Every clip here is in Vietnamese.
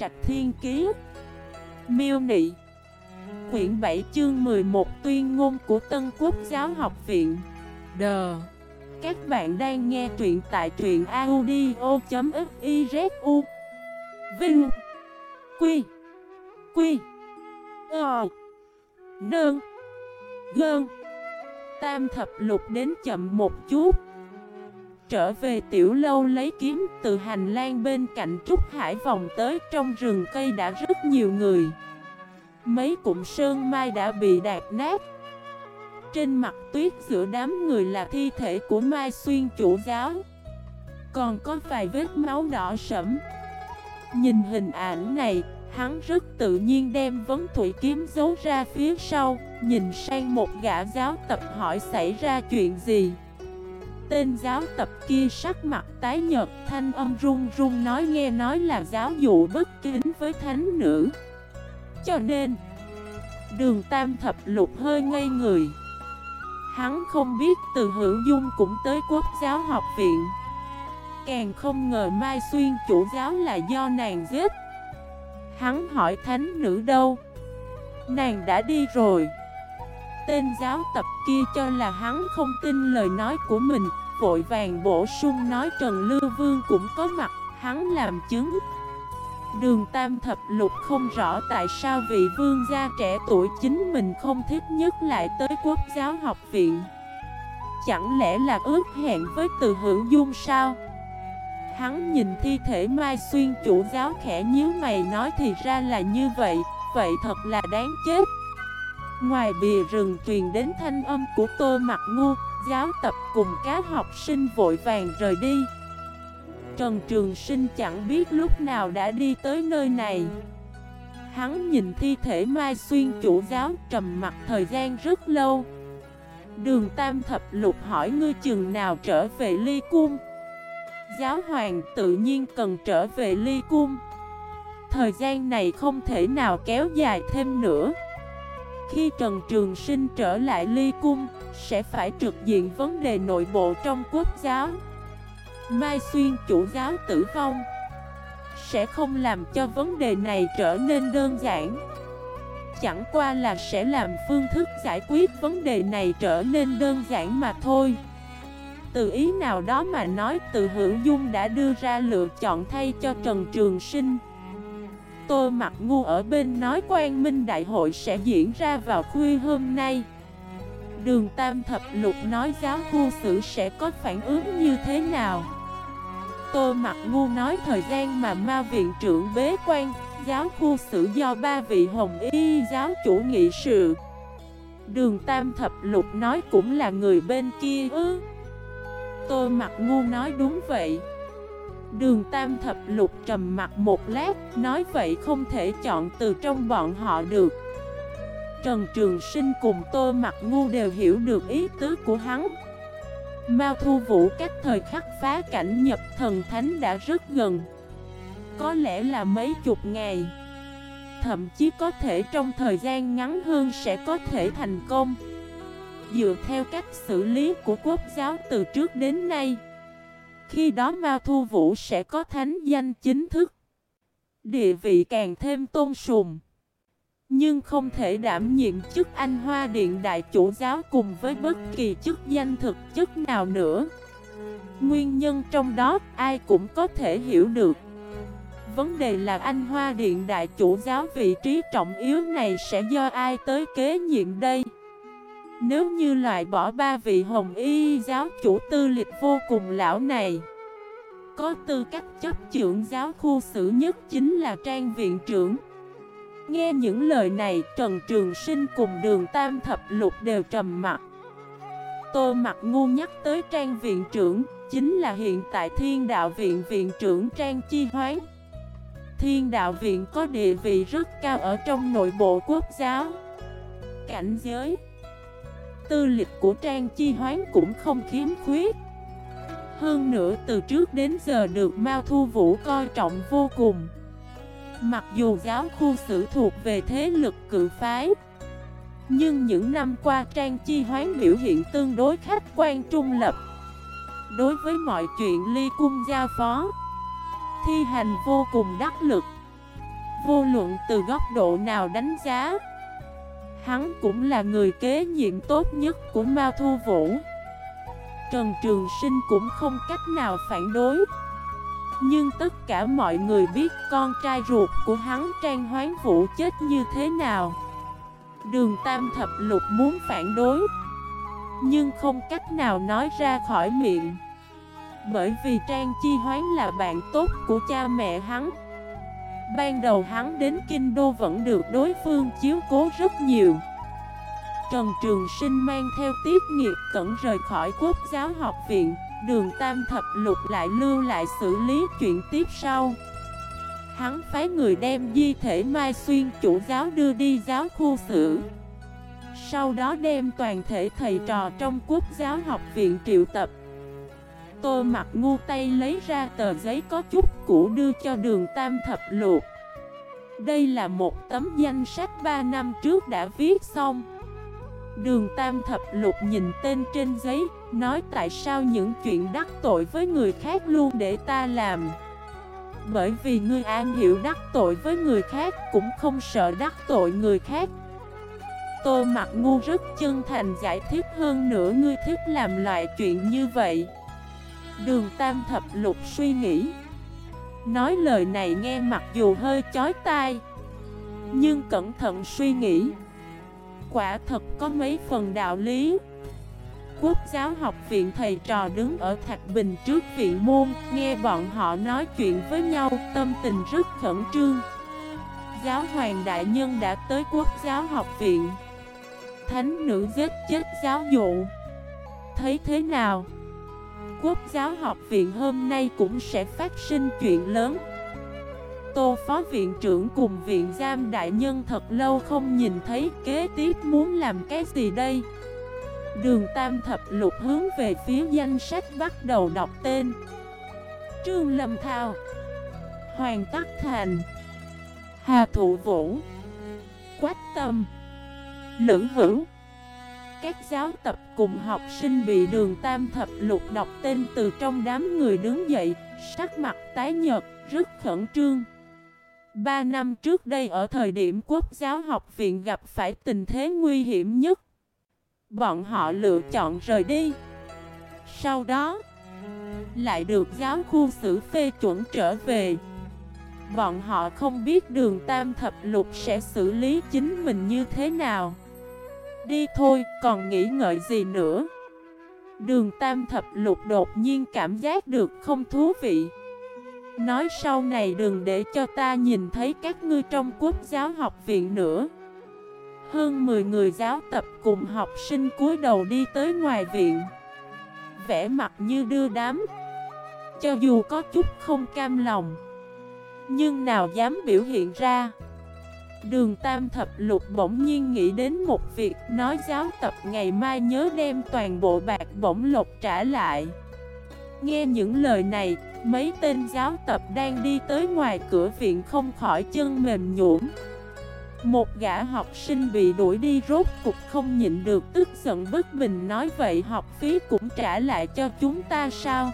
Trạch Thiên Kiế Miêu Nị. Quyển 7 chương 11 Tuyên ngôn của Tân Quốc giáo học viện. Đờ Các bạn đang nghe truyện tại truyện audio.xyzu Vinh. Quy. Quy. Ờ. Nương Gơn. Tam thập lục đến chậm một chút. Trở về tiểu lâu lấy kiếm từ hành lang bên cạnh Trúc Hải vòng tới trong rừng cây đã rất nhiều người. Mấy cụm sơn mai đã bị đạp nát. Trên mặt tuyết giữa đám người là thi thể của Mai Xuyên chủ giáo. Còn có vài vết máu đỏ sẫm. Nhìn hình ảnh này, hắn rất tự nhiên đem vấn thủy kiếm giấu ra phía sau Nhìn sang một gã giáo tập hỏi xảy ra chuyện gì. Tên giáo tập kia sắc mặt tái nhợt, thanh âm run run nói nghe nói là giáo dụ bất kính với thánh nữ. Cho nên, Đường tam thập lục hơi ngây người. Hắn không biết từ hữu dung cũng tới quốc giáo học viện. Càng không ngờ Mai Xuyên chủ giáo là do nàng giết. Hắn hỏi thánh nữ đâu? Nàng đã đi rồi. Tên giáo tập kia cho là hắn không tin lời nói của mình. Vội vàng bổ sung nói Trần Lưu Vương cũng có mặt, Hắn làm chứng. Đường Tam Thập Lục không rõ tại sao vị vương gia trẻ tuổi chính mình không thích nhất lại tới quốc giáo học viện. Chẳng lẽ là ước hẹn với từ hữu dung sao? Hắn nhìn thi thể Mai Xuyên chủ giáo khẽ nhíu mày nói thì ra là như vậy Vậy thật là đáng chết. Ngoài bìa rừng truyền đến thanh âm của tô mặt ngu, Giáo tập cùng các học sinh vội vàng rời đi. Trần Trường Sinh chẳng biết lúc nào đã đi tới nơi này. Hắn nhìn thi thể Mai Xuyên chủ giáo trầm mặt thời gian rất lâu. Đường Tam Thập Lục hỏi, ngươi chừng nào trở về Ly Cung? Giáo hoàng tự nhiên cần trở về Ly Cung. Thời gian này không thể nào kéo dài thêm nữa. Khi Trần Trường Sinh trở lại Ly Cung, Sẽ phải trực diện vấn đề nội bộ trong quốc giáo. Mai Xuyên chủ giáo tử vong. Sẽ không làm cho vấn đề này trở nên đơn giản. Chẳng qua là sẽ làm phương thức giải quyết vấn đề này trở nên đơn giản mà thôi. Từ ý nào đó mà nói, từ hữu dung đã đưa ra lựa chọn thay cho Trần Trường Sinh. Tô Mặt Ngu ở bên nói quan minh đại hội sẽ diễn ra vào khuya hôm nay. Đường Tam Thập Lục nói giáo khu sử sẽ có phản ứng như thế nào? Tô Mặt Ngu nói thời gian mà ma viện trưởng bế quan, Giáo khu sử do ba vị hồng y giáo chủ nghị sự. Đường Tam Thập Lục nói cũng là người bên kia ư? Tô Mặt Ngu nói đúng vậy. Đường Tam Thập Lục trầm mặt một lát, Nói vậy không thể chọn từ trong bọn họ được. Trần Trường Sinh cùng Tô Mặt Ngu đều hiểu được ý tứ của hắn. Mao Thu Vũ các thời khắc phá cảnh nhập thần thánh đã rất gần. Có lẽ là mấy chục ngày. Thậm chí có thể trong thời gian ngắn hơn sẽ có thể thành công. Dựa theo cách xử lý của quốc giáo từ trước đến nay khi đó Mao Thu Vũ sẽ có thánh danh chính thức. Địa vị càng thêm tôn sùng. Nhưng không thể đảm nhiệm chức Anh Hoa Điện Đại Chủ Giáo cùng với bất kỳ chức danh thực chức nào nữa. Nguyên nhân trong đó, ai cũng có thể hiểu được. Vấn đề là Anh Hoa Điện Đại Chủ Giáo vị trí trọng yếu này sẽ do ai tới kế nhiệm đây? Nếu như loại bỏ ba vị hồng y giáo chủ tư lịch vô cùng lão này Có tư cách chấp trưởng giáo khu xử nhất chính là Trang Viện trưởng Nghe những lời này, Trần Trường Sinh cùng đường Tam Thập Lục đều trầm mặt. Tô mặt ngu nhắc tới Trang Viện trưởng, chính là hiện tại Thiên Đạo Viện Viện trưởng Trang Chi Hoán. Thiên Đạo Viện có địa vị rất cao ở trong nội bộ quốc giáo. Cảnh giới Tư lịch của Trang Chi Hoán cũng không khiếm khuyết. Hơn nữa, từ trước đến giờ được Mao Thu Vũ coi trọng vô cùng. Mặc dù giáo khu sử thuộc về thế lực cự phái, Nhưng những năm qua Trang Chi Hoán biểu hiện tương đối khách quan trung lập Đối với mọi chuyện ly cung gia phó, Thi hành vô cùng đắc lực vô luận từ góc độ nào đánh giá Hắn cũng là người kế nhiệm tốt nhất của Mao Thu Vũ. Trần Trường Sinh cũng không cách nào phản đối. Nhưng tất cả mọi người biết con trai ruột của hắn Trang Hoán Vũ chết như thế nào. Đường Tam Thập Lục muốn phản đối, Nhưng không cách nào nói ra khỏi miệng. Bởi vì Trang Chi Hoán là bạn tốt của cha mẹ hắn. Ban đầu hắn đến Kinh Đô vẫn được đối phương chiếu cố rất nhiều. Trần Trường Sinh mang theo tiết nghiệp cẩn rời khỏi quốc giáo học viện, Đường Tam Thập Lục lại lưu lại xử lý chuyện tiếp sau. Hắn phái người đem di thể Mai Xuyên chủ giáo đưa đi giáo khu xử. Sau đó đem toàn thể thầy trò trong quốc giáo học viện triệu tập. Tô mặt ngu tay lấy ra tờ giấy có chút cũ đưa cho đường Tam Thập Lục. Đây là một tấm danh sách 3 năm trước đã viết xong. Đường Tam Thập Lục nhìn tên trên giấy, Nói tại sao những chuyện đắc tội với người khác luôn để ta làm? Bởi vì ngươi an hiểu đắc tội với người khác Cũng không sợ đắc tội người khác. Tô mặt ngu rất chân thành giải thích hơn nữa ngươi thích làm loại chuyện như vậy. Đường Tam Thập Lục suy nghĩ. Nói lời này nghe mặc dù hơi chói tai, Nhưng cẩn thận suy nghĩ. Quả thật có mấy phần đạo lý. Quốc giáo học viện thầy trò đứng ở Thạch Bình trước viện môn, Nghe bọn họ nói chuyện với nhau, Tâm tình rất khẩn trương. Giáo hoàng đại nhân đã tới quốc giáo học viện. Thánh nữ giết chết giáo dụ. Thấy thế nào? Quốc giáo học viện hôm nay cũng sẽ phát sinh chuyện lớn. Tô phó viện trưởng cùng viện giam đại nhân thật lâu không nhìn thấy, kế tiếp muốn làm cái gì đây? Đường Tam Thập Lục hướng về phía danh sách bắt đầu đọc tên. Trương Lâm Thao, Hoàng Tắc Thành, Hà Thụ Vũ, Quách Tâm, Lữ Hữu. Các giáo tập cùng học sinh bị đường Tam Thập Lục đọc tên từ trong đám người đứng dậy Sắc mặt tái nhợt, rất khẩn trương. Ba năm trước đây ở thời điểm quốc giáo học viện gặp phải tình thế nguy hiểm nhất Bọn họ lựa chọn rời đi. Sau đó Lại được giáo khu xử phê chuẩn trở về. Bọn họ không biết đường tam thập lục sẽ xử lý chính mình như thế nào. Đi thôi, còn nghĩ ngợi gì nữa? Đường tam thập lục đột nhiên cảm giác được không thú vị. Nói sau này đừng để cho ta nhìn thấy các ngươi trong quốc giáo học viện nữa. Hơn 10 người giáo tập cùng học sinh cúi đầu đi tới ngoài viện. Vẽ mặt như đưa đám. Cho dù có chút không cam lòng Nhưng nào dám biểu hiện ra. Đường Tam Thập Lục bỗng nhiên nghĩ đến một việc Nói giáo tập ngày mai nhớ đem toàn bộ bạc bổng lộc trả lại Nghe những lời này, mấy tên giáo tập đang đi tới ngoài cửa viện không khỏi chân mềm nhũn. Một gã học sinh bị đuổi đi rốt cục không nhịn được tức giận bất bình nói vậy học phí cũng trả lại cho chúng ta sao?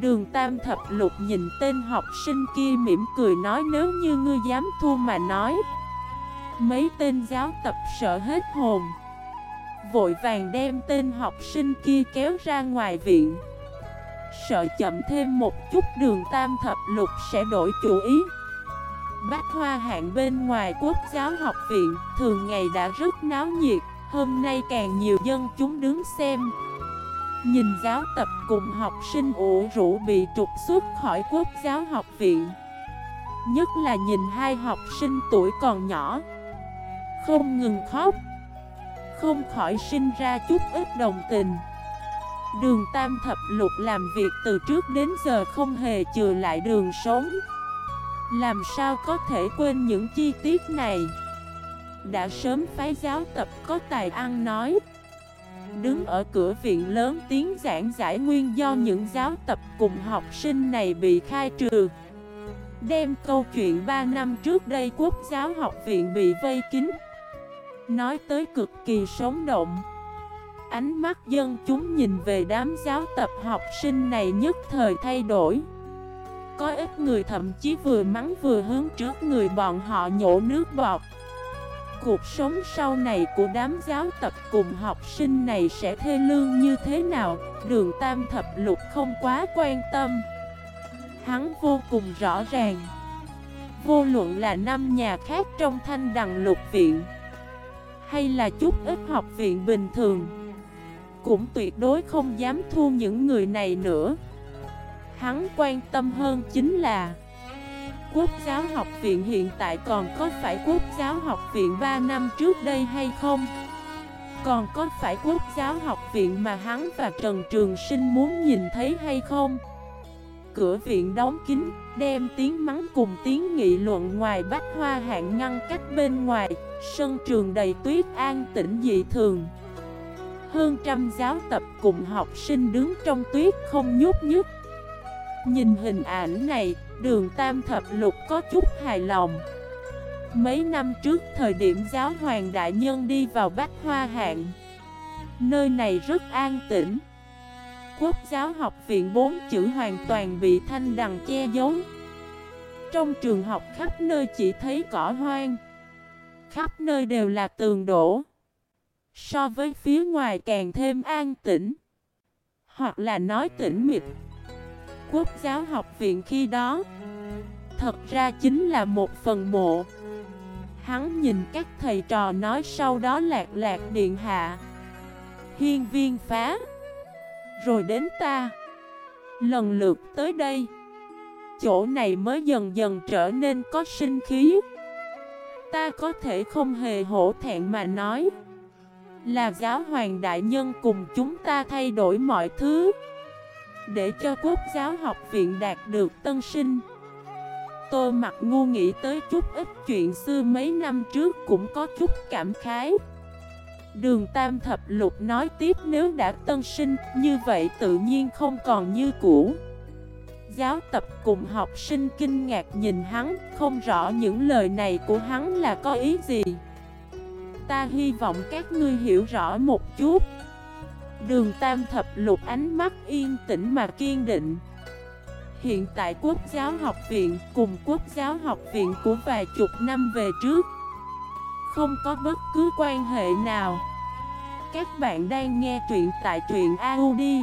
Đường Tam Thập Lục nhìn tên học sinh kia mỉm cười nói nếu như ngươi dám thua mà nói. Mấy tên giáo tập sợ hết hồn. Vội vàng đem tên học sinh kia kéo ra ngoài viện. Sợ chậm thêm một chút đường tam thập lục sẽ đổi chủ ý. Bách hoa hạng bên ngoài quốc giáo học viện, Thường ngày đã rất náo nhiệt, Hôm nay càng nhiều dân chúng đứng xem. Nhìn giáo tập cùng học sinh ủ rũ bị trục xuất khỏi quốc giáo học viện. Nhất là nhìn hai học sinh tuổi còn nhỏ. Không ngừng khóc. Không khỏi sinh ra chút ít đồng tình. Đường Tam Thập Lục làm việc từ trước đến giờ không hề chừa lại đường sống. Làm sao có thể quên những chi tiết này? Đã sớm phái giáo tập có tài ăn nói. Đứng ở cửa viện lớn tiếng giảng giải nguyên do những giáo tập cùng học sinh này bị khai trừ. Đem câu chuyện 3 năm trước đây quốc giáo học viện bị vây kín, Nói tới cực kỳ sống động. Ánh mắt dân chúng nhìn về đám giáo tập học sinh này nhất thời thay đổi. Có ít người thậm chí vừa mắng vừa hướng trước người bọn họ nhổ nước bọt. Cuộc sống sau này của đám giáo tập cùng học sinh này sẽ thê lương như thế nào? Đường Tam Thập Lục không quá quan tâm. Hắn vô cùng rõ ràng. Vô luận là năm nhà khác trong thanh đằng lục viện, Hay là chút ít học viện bình thường, Cũng tuyệt đối không dám thu những người này nữa. Hắn quan tâm hơn chính là Quốc giáo học viện hiện tại còn có phải quốc giáo học viện 3 năm trước đây hay không? Còn có phải quốc giáo học viện mà hắn và Trần Trường Sinh muốn nhìn thấy hay không? Cửa viện đóng kín, đem tiếng mắng cùng tiếng nghị luận ngoài bách hoa hạng ngăn cách bên ngoài, sân trường đầy tuyết an tĩnh dị thường. Hơn trăm giáo tập cùng học sinh đứng trong tuyết không nhúc nhích. Nhìn hình ảnh này, đường Tam Thập Lục có chút hài lòng. Mấy năm trước, thời điểm giáo hoàng đại nhân đi vào Bách Hoa Hạng, Nơi này rất an tĩnh. Quốc giáo học viện bốn chữ hoàn toàn bị thanh đằng che giấu. Trong trường học khắp nơi chỉ thấy cỏ hoang, Khắp nơi đều là tường đổ. So với phía ngoài càng thêm an tĩnh, Hoặc là nói tĩnh mịch. Quốc giáo học viện khi đó, Thật ra chính là một phần mộ. Hắn nhìn các thầy trò nói sau đó lạc lạc điện hạ. Hiên viên phá. Rồi đến ta. Lần lượt tới đây. Chỗ này mới dần dần trở nên có sinh khí. Ta có thể không hề hổ thẹn mà nói, Là giáo hoàng đại nhân cùng chúng ta thay đổi mọi thứ. Để cho quốc giáo học viện đạt được tân sinh. Tô mặt ngu nghĩ tới chút ít chuyện xưa mấy năm trước cũng có chút cảm khái. Đường Tam Thập Lục nói tiếp nếu đã tân sinh, như vậy tự nhiên không còn như cũ. Giáo tập cùng học sinh kinh ngạc nhìn hắn, Không rõ những lời này của hắn là có ý gì. Ta hy vọng các ngươi hiểu rõ một chút. Đường Tam Thập Lục ánh mắt yên tĩnh mà kiên định. Hiện tại Quốc giáo học viện cùng Quốc giáo học viện của vài chục năm về trước Không có bất cứ quan hệ nào. Các bạn đang nghe truyện tại truyện audio.fif